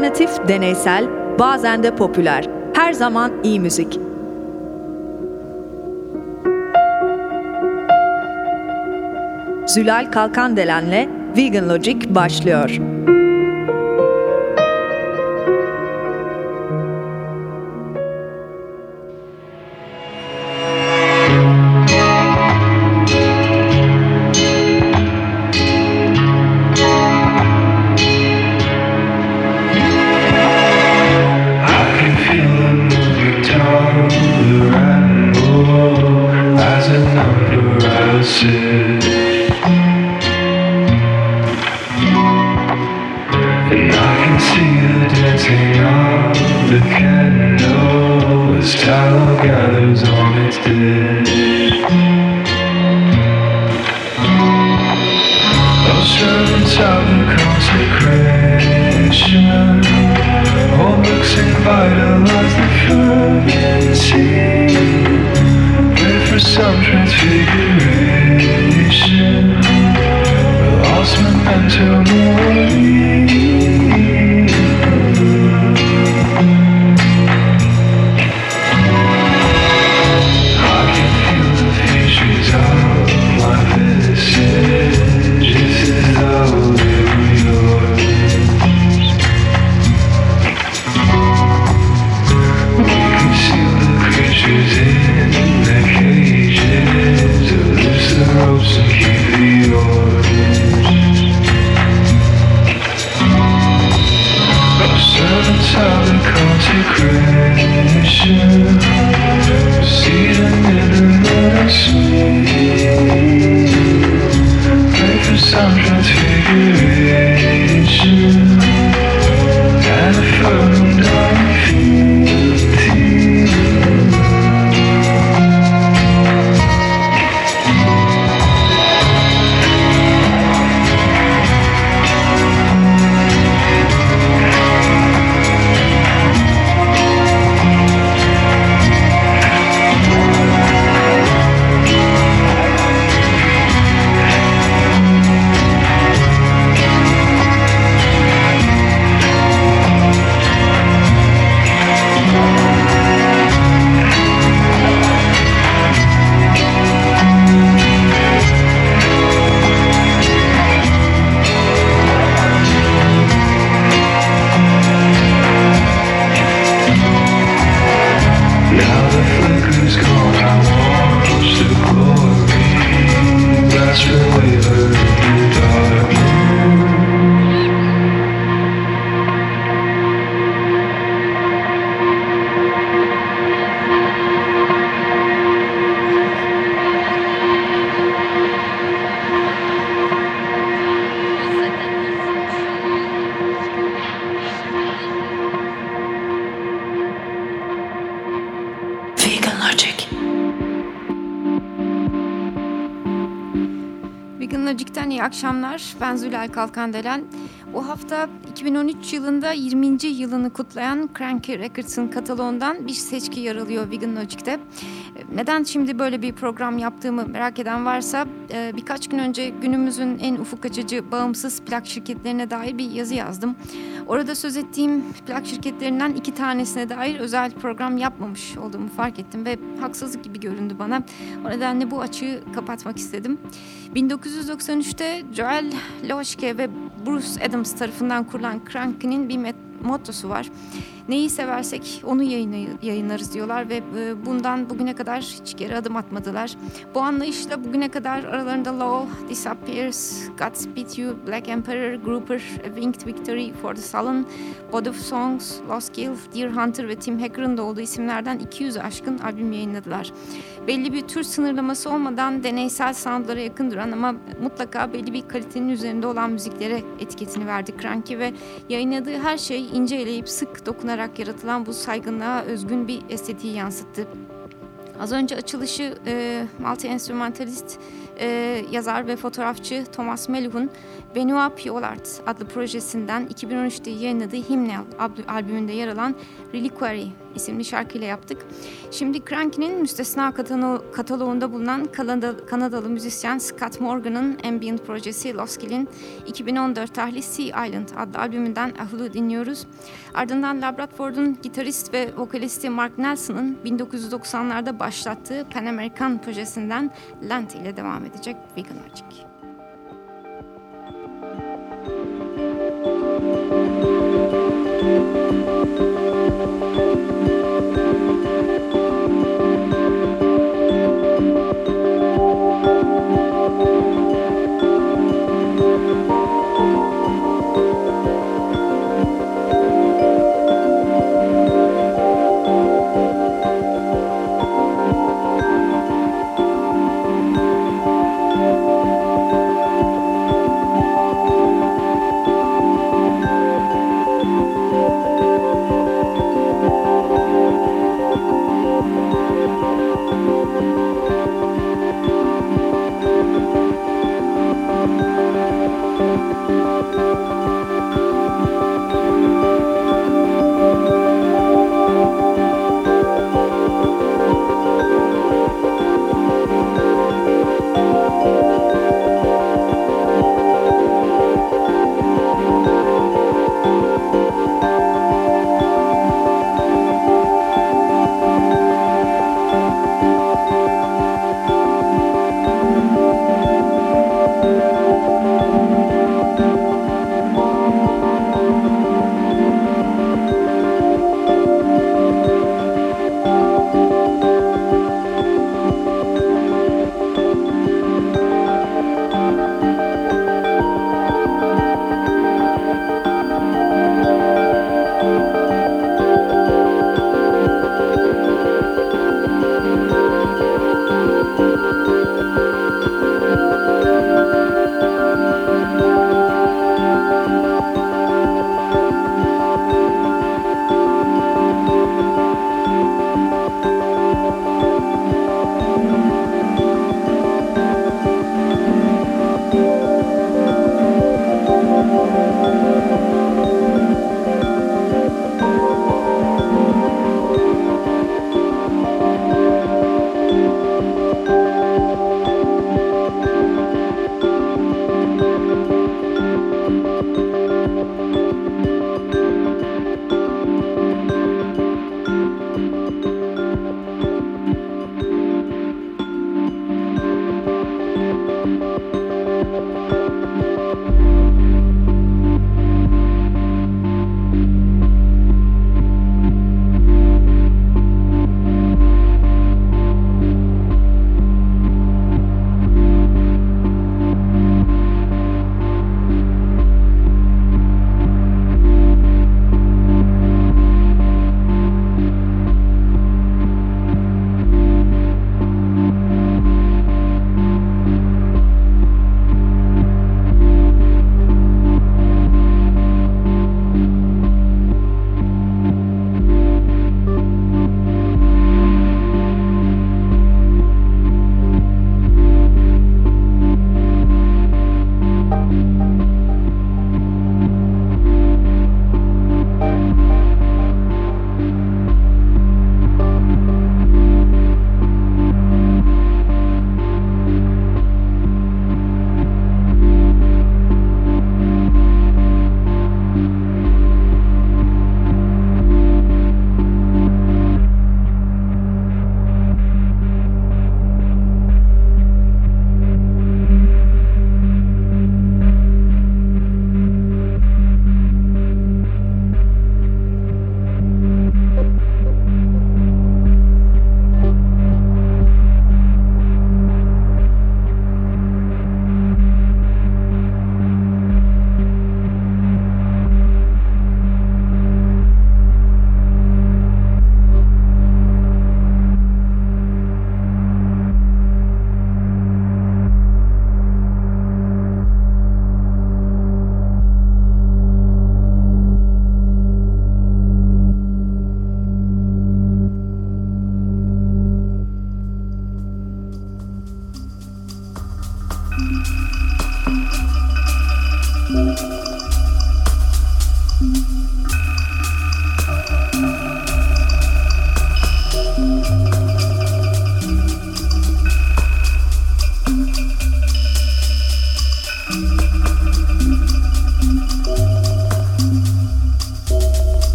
Alternatif, deneysel, bazen de popüler. Her zaman iyi müzik. Zülal Kalkandelen'le Vegan Logic başlıyor. Akşamlar. Ben Zülal Kalkandelen. Bu hafta 2013 yılında 20. yılını kutlayan Cranky Records'ın kataloğundan bir seçki yer alıyor Vegan Logic'te. Neden şimdi böyle bir program yaptığımı merak eden varsa e, birkaç gün önce günümüzün en ufuk açıcı bağımsız plak şirketlerine dair bir yazı yazdım. Orada söz ettiğim plak şirketlerinden iki tanesine dair özel program yapmamış olduğumu fark ettim ve haksızlık gibi göründü bana. O nedenle bu açığı kapatmak istedim. 1993'te Joel Loşke ve Bruce Adams tarafından kurulan Cranky'nin bir mottosu var neyi seversek onu yayınlarız diyorlar ve e, bundan bugüne kadar hiç geri adım atmadılar. Bu anlayışla bugüne kadar aralarında Law, Disappears, Godspeed You, Black Emperor, Grouper, A Winged Victory, For the Sullen, Body of Songs, Lost Kill, Deer Hunter ve Tim Hacker'ın da olduğu isimlerden 200 aşkın albüm yayınladılar. Belli bir tür sınırlaması olmadan deneysel soundlara yakın duran ama mutlaka belli bir kalitenin üzerinde olan müziklere etiketini verdi Cranky ve yayınladığı her şey ince eleyip sık dokunarak yaratılan bu saygınlığa özgün bir estetiği yansıttı. Az önce açılışı e, multi-enstrümantalist e, yazar ve fotoğrafçı Thomas Meluh'un Benoit Piolard adlı projesinden 2013'te yayınladığı Hymnal albümünde yer alan Reliquary isimli şarkıyla yaptık. Şimdi Cranky'nin müstesna kataloğunda bulunan Kanada, Kanadalı müzisyen Scott Morgan'ın ambient projesi Loskill'in 2014 tarihli Sea Island adlı albümünden Ahulu dinliyoruz. Ardından Labradford'un gitarist ve vokalisti Mark Nelson'ın 1990'larda başlattığı Pan American projesinden Land ile devam edecek Vegan Magic. Música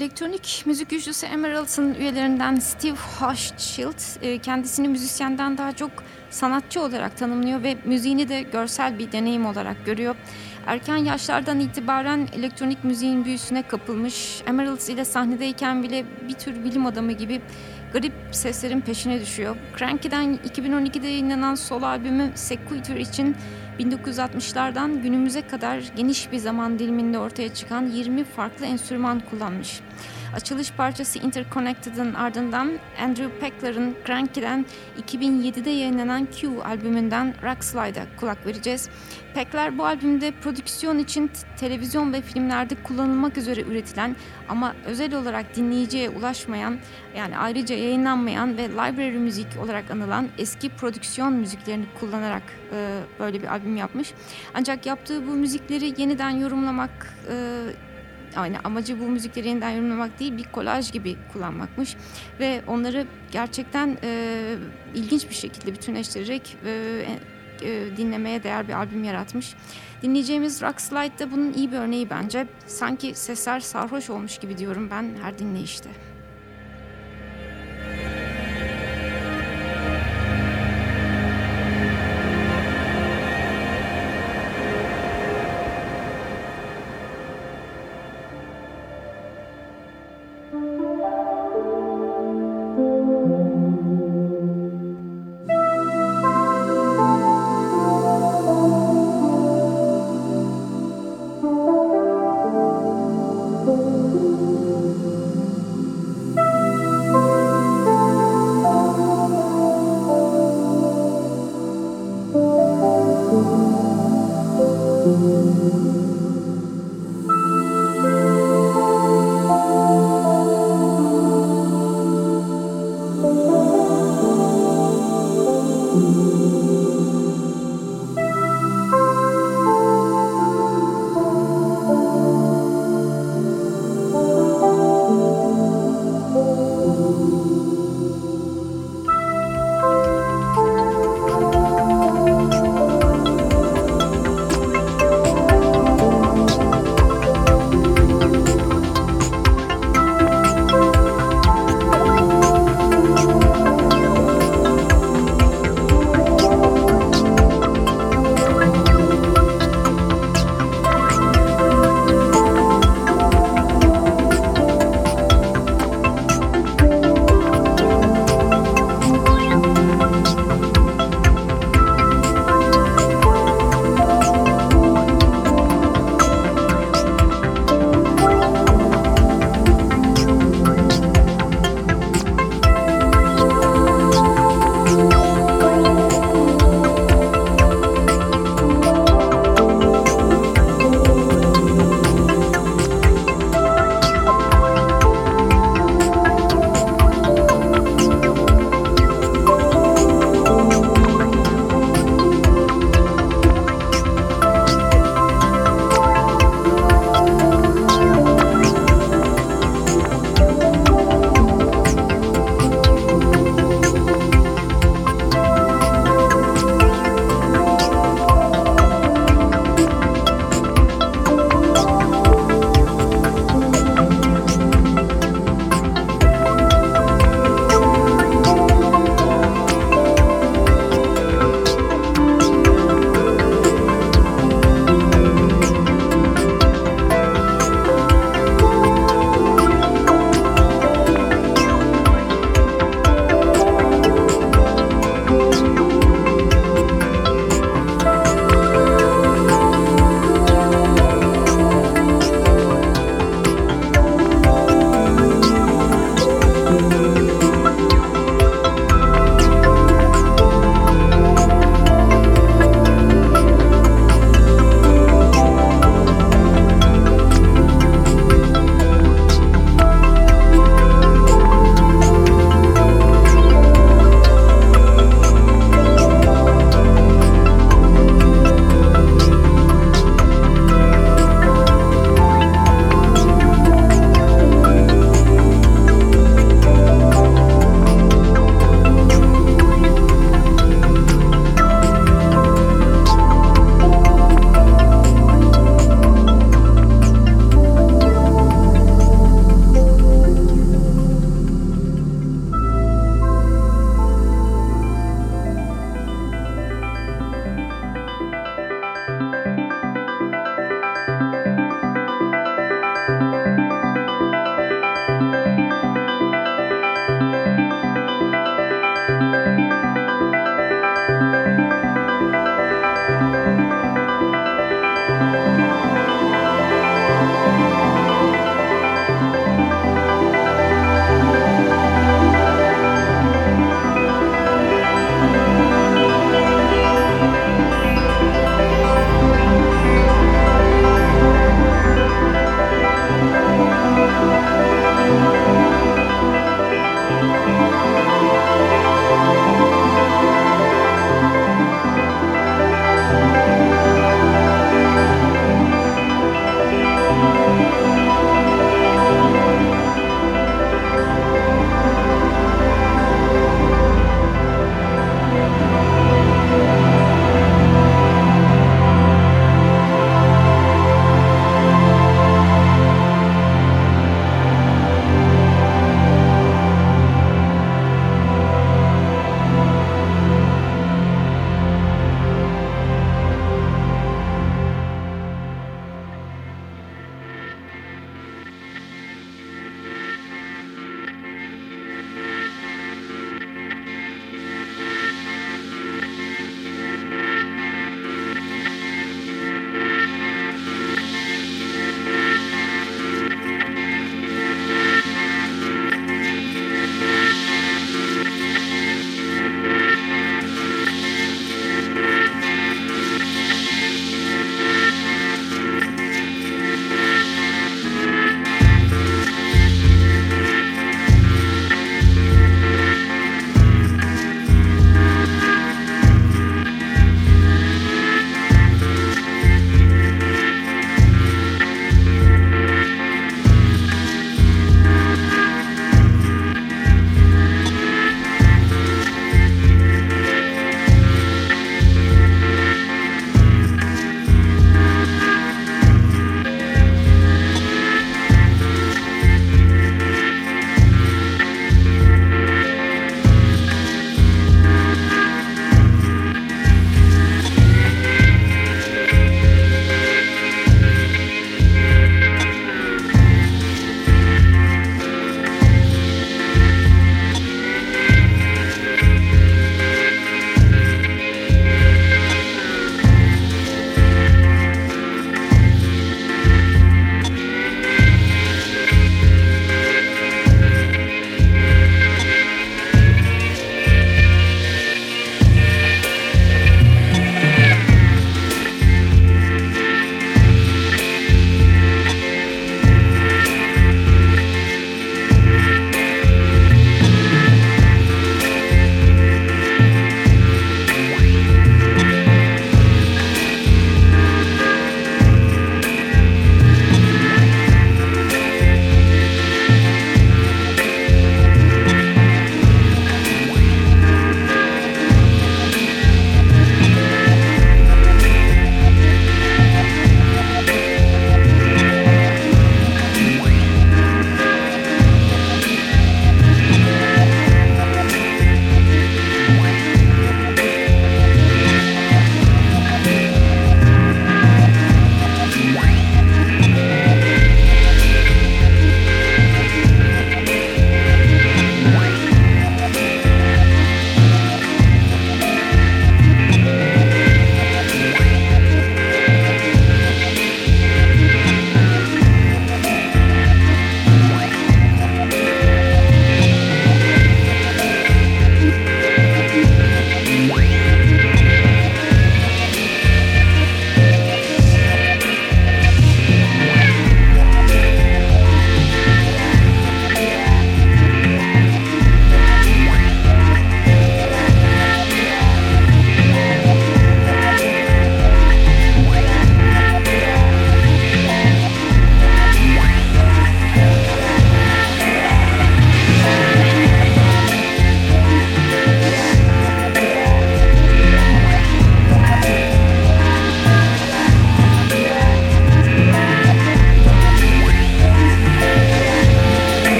Elektronik müzik güçlüsü Emerald'ın üyelerinden Steve Hochschild e, kendisini müzisyenden daha çok sanatçı olarak tanımlıyor ve müziğini de görsel bir deneyim olarak görüyor. Erken yaşlardan itibaren elektronik müziğin büyüsüne kapılmış, Emeralds ile sahnedeyken bile bir tür bilim adamı gibi garip seslerin peşine düşüyor. Cranky'den 2012'de yayınlanan solo albümü Sequitur için 1960'lardan günümüze kadar geniş bir zaman diliminde ortaya çıkan 20 farklı enstrüman kullanmış. Açılış parçası Interconnected'ın ardından Andrew Peckler'ın Cranky'den 2007'de yayınlanan Q albümünden Rock Slide'a kulak vereceğiz. Peckler bu albümde prodüksiyon için televizyon ve filmlerde kullanılmak üzere üretilen ama özel olarak dinleyiciye ulaşmayan yani ayrıca yayınlanmayan ve library müzik olarak anılan eski prodüksiyon müziklerini kullanarak e, böyle bir albüm yapmış. Ancak yaptığı bu müzikleri yeniden yorumlamak e, yani amacı bu müzikleri yeniden yorumlamak değil bir kolaj gibi kullanmakmış ve onları gerçekten e, ilginç bir şekilde bütünleştirerek e, e, dinlemeye değer bir albüm yaratmış. Dinleyeceğimiz Rock Slide de bunun iyi bir örneği bence. Sanki sesler sarhoş olmuş gibi diyorum ben her dinleyişte. önce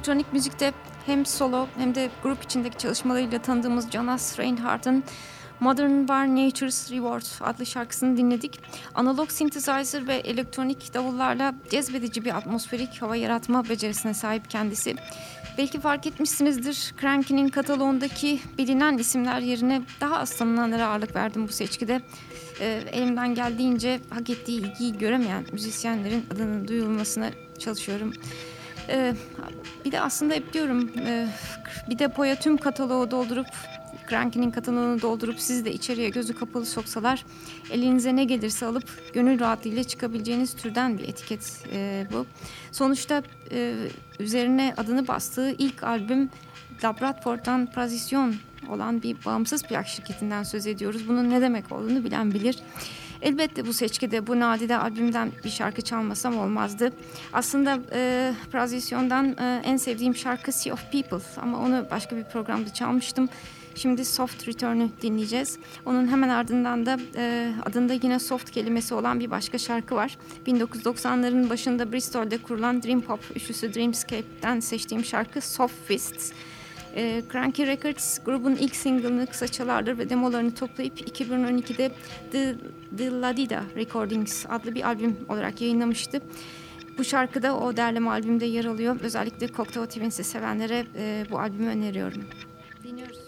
elektronik müzikte hem solo hem de grup içindeki çalışmalarıyla tanıdığımız Jonas Reinhardt'ın Modern War Nature's Reward adlı şarkısını dinledik. Analog synthesizer ve elektronik davullarla cezbedici bir atmosferik hava yaratma becerisine sahip kendisi. Belki fark etmişsinizdir Cranky'nin kataloğundaki bilinen isimler yerine daha az tanınanlara ağırlık verdim bu seçkide. Ee, elimden geldiğince hak ettiği ilgiyi göremeyen müzisyenlerin adının duyulmasına çalışıyorum. Ee, bir de aslında hep diyorum e, bir depoya tüm kataloğu doldurup Cranky'nin kataloğunu doldurup sizi de içeriye gözü kapalı soksalar elinize ne gelirse alıp gönül rahatlığıyla çıkabileceğiniz türden bir etiket e, bu. Sonuçta e, üzerine adını bastığı ilk albüm Labradfor'dan Prazisyon olan bir bağımsız plak şirketinden söz ediyoruz. Bunun ne demek olduğunu bilen bilir. Elbette bu seçkide bu nadide albümden bir şarkı çalmasam olmazdı. Aslında e, Prazisyon'dan e, en sevdiğim şarkı Sea of People ama onu başka bir programda çalmıştım. Şimdi Soft Return'ü dinleyeceğiz. Onun hemen ardından da e, adında yine soft kelimesi olan bir başka şarkı var. 1990'ların başında Bristol'de kurulan Dream Pop üçlüsü Dreamscape'den seçtiğim şarkı Soft Fists. E, Cranky Records grubun ilk single'ını kısa çalardır ve demolarını toplayıp 2012'de The, The Ladida Recordings adlı bir albüm olarak yayınlamıştı. Bu şarkı da o derleme albümde yer alıyor. Özellikle Cocteau Twins'i sevenlere e, bu albümü öneriyorum. Dinliyoruz.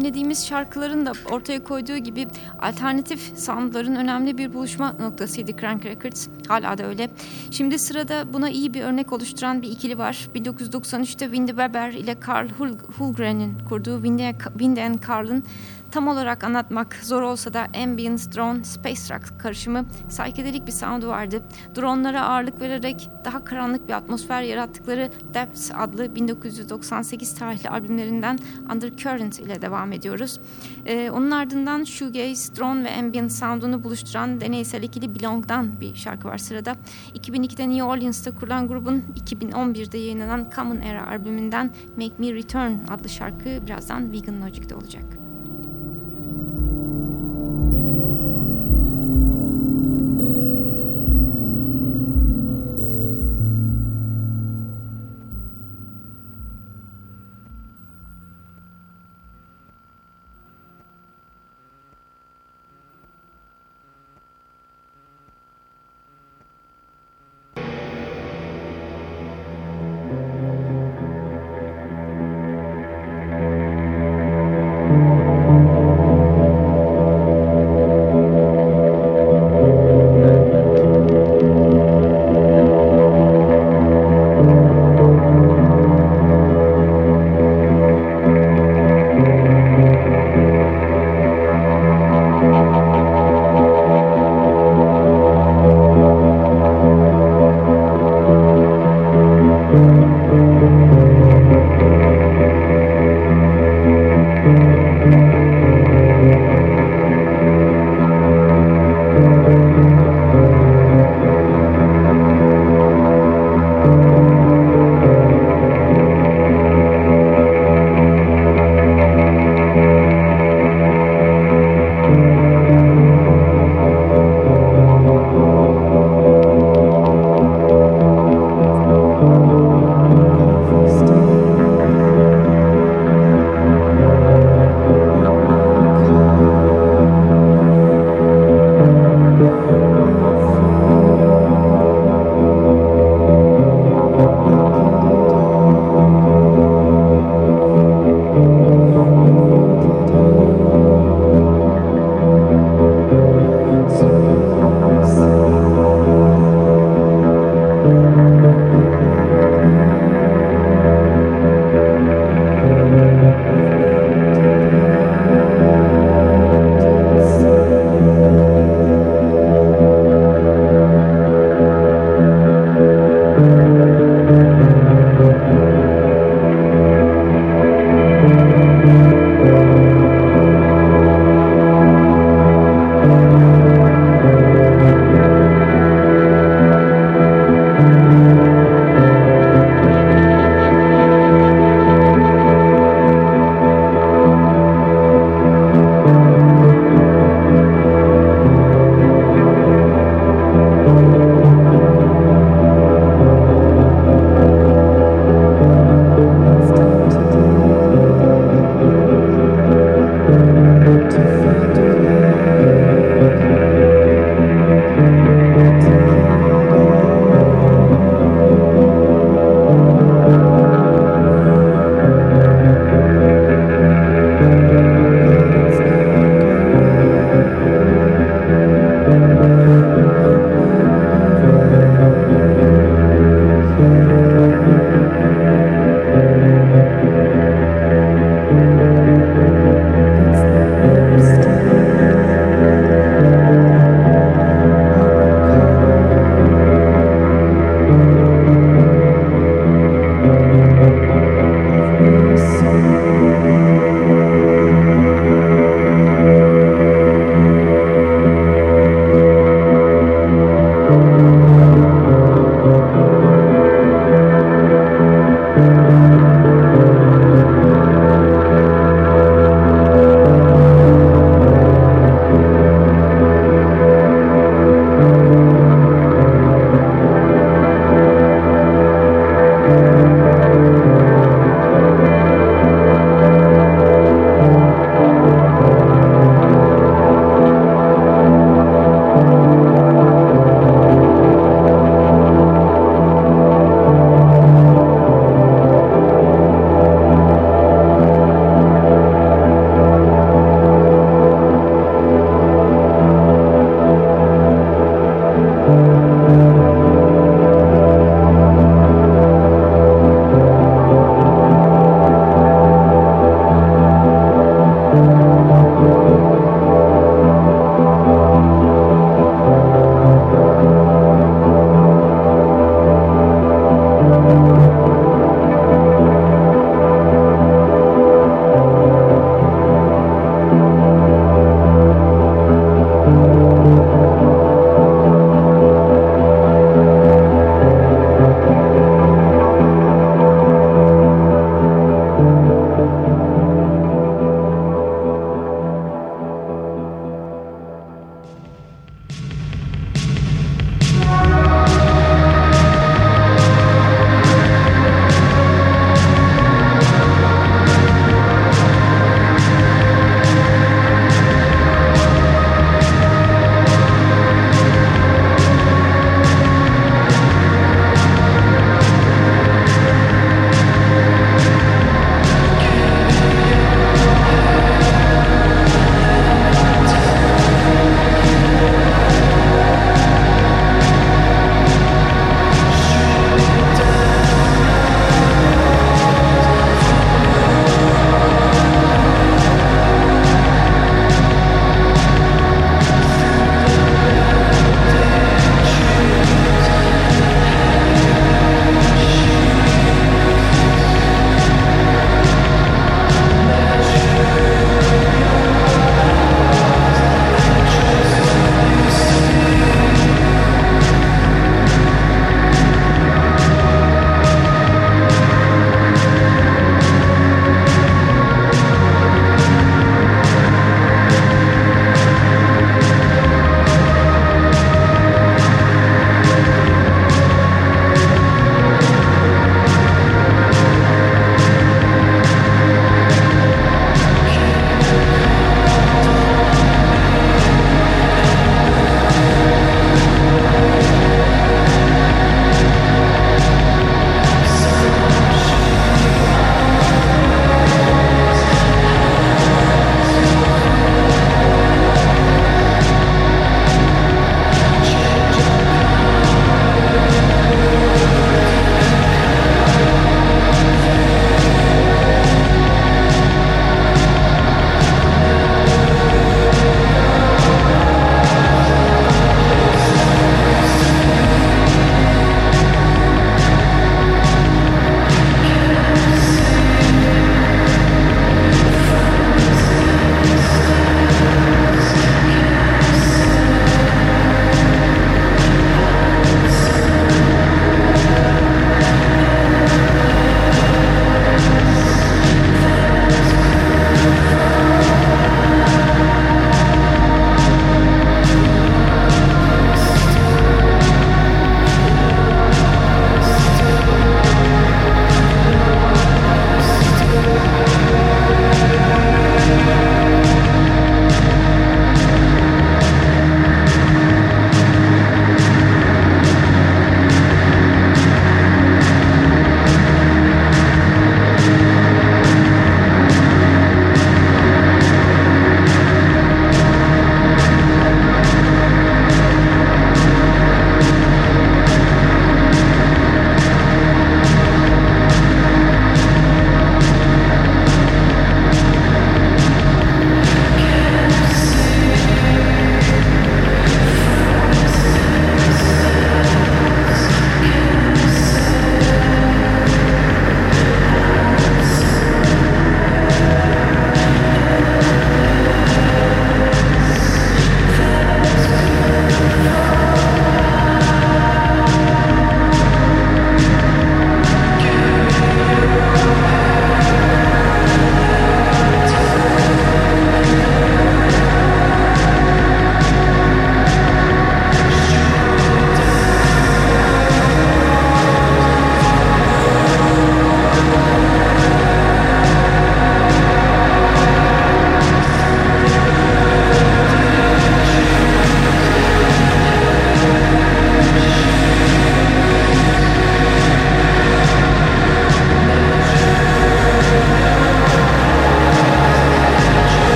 Dinlediğimiz şarkıların da ortaya koyduğu gibi alternatif soundların önemli bir buluşma noktasıydı Crank Records. Hala da öyle. Şimdi sırada buna iyi bir örnek oluşturan bir ikili var. 1993'te Windy Weber ile Carl Hulgren'in kurduğu Windy and Carl'ın Tam olarak anlatmak zor olsa da ambient, drone, space rock karışımı psychedelic bir sound'u vardı. Drone'lara ağırlık vererek daha karanlık bir atmosfer yarattıkları Depths adlı 1998 tarihli albümlerinden Undercurrent ile devam ediyoruz. Ee, onun ardından shoegaze, drone ve ambient sound'unu buluşturan deneysel ikili Belong'dan bir şarkı var sırada. 2002'de New Orleans'ta kurulan grubun 2011'de yayınlanan Common Era albümünden Make Me Return adlı şarkı birazdan Vegan Logic'te olacak.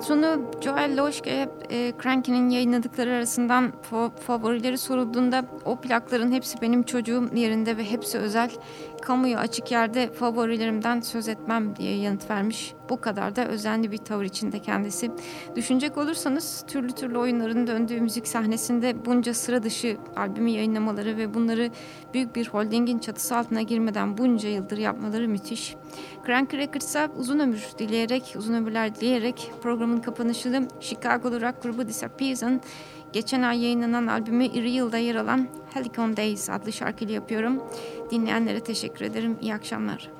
Patronu Joel Loşke'ye e, Cranky'nin yayınladıkları arasından fa- favorileri sorulduğunda o plakların hepsi benim çocuğum yerinde ve hepsi özel. Kamuya açık yerde favorilerimden söz etmem diye yanıt vermiş. Bu kadar da özenli bir tavır içinde kendisi. Düşünecek olursanız türlü türlü oyunların döndüğü müzik sahnesinde bunca sıra dışı albümü yayınlamaları ve bunları büyük bir holdingin çatısı altına girmeden bunca yıldır yapmaları müthiş. Cranky Records'a uzun ömür dileyerek, uzun ömürler dileyerek programın kapanışını Chicago'lu rock grubu Disappears'ın geçen ay yayınlanan albümü Real'da yer alan Helicon Days adlı şarkıyla yapıyorum. Dinleyenlere teşekkür ederim. İyi akşamlar.